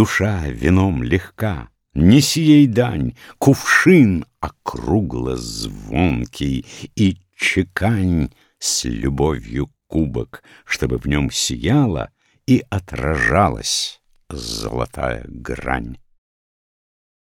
душа вином легка, Неси ей дань, кувшин округло звонкий И чекань с любовью кубок, Чтобы в нем сияла и отражалась золотая грань.